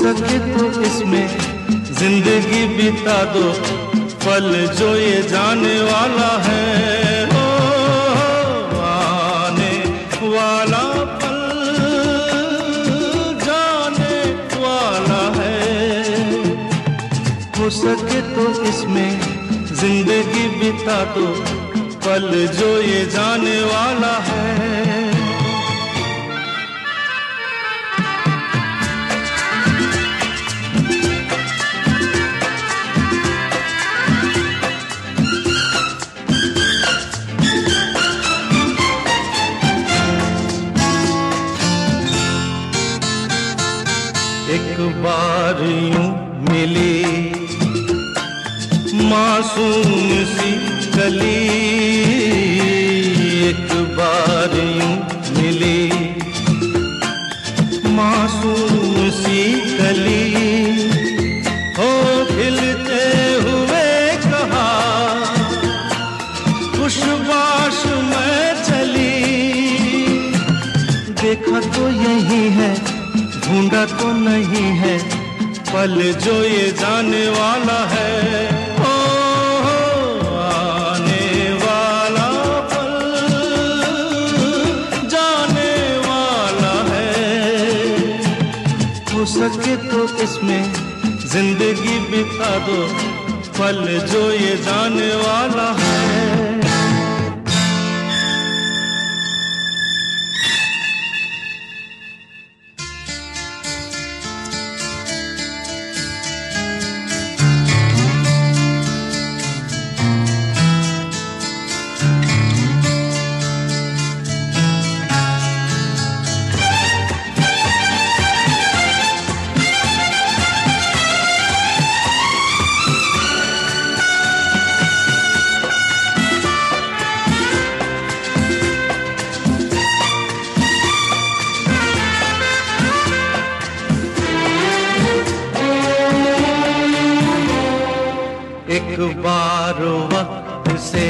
सके तो इसमें। ज़िंदगी बिता दो। पल जो ये जाने वाला है। ओ, आने वाला पल जाने वाला है। हो सके तो इसमें। ज़िंदगी बिता दो। पल जो ये जाने वाला है। एक बार यूँ मिली। मासूम सी कली एक बार यूँ मिली। मासूम सी कली हो खिलते हुए कहा। खुशबाश में चली। देखा तो यही है ढूंढा तो नहीं है पल जो ये जाने वाला है। ओ, वाला पल जाने वाला है। हो सके तो इसमें ज़िंदगी बिता दो पल जो ये जाने वाला है। बार वक्त से।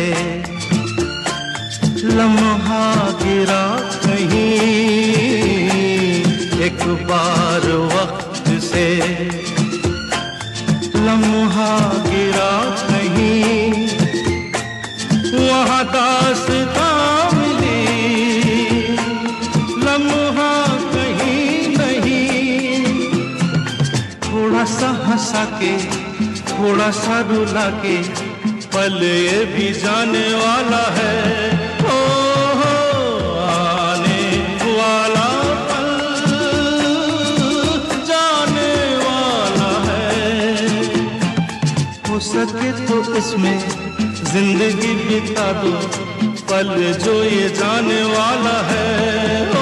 लम्हा गिरा कहीं एक बार वक्त से। लम्हा गिरा कहीं वहाँ दासता मिली लम्हा कहीं थोड़ा सा रुला के पल ये भी जाने वाला है। ओ हो, आने वाला पल जाने वाला है। हो सके तो इसमें ज़िंदगी बिता दो पल जो ये जाने वाला है।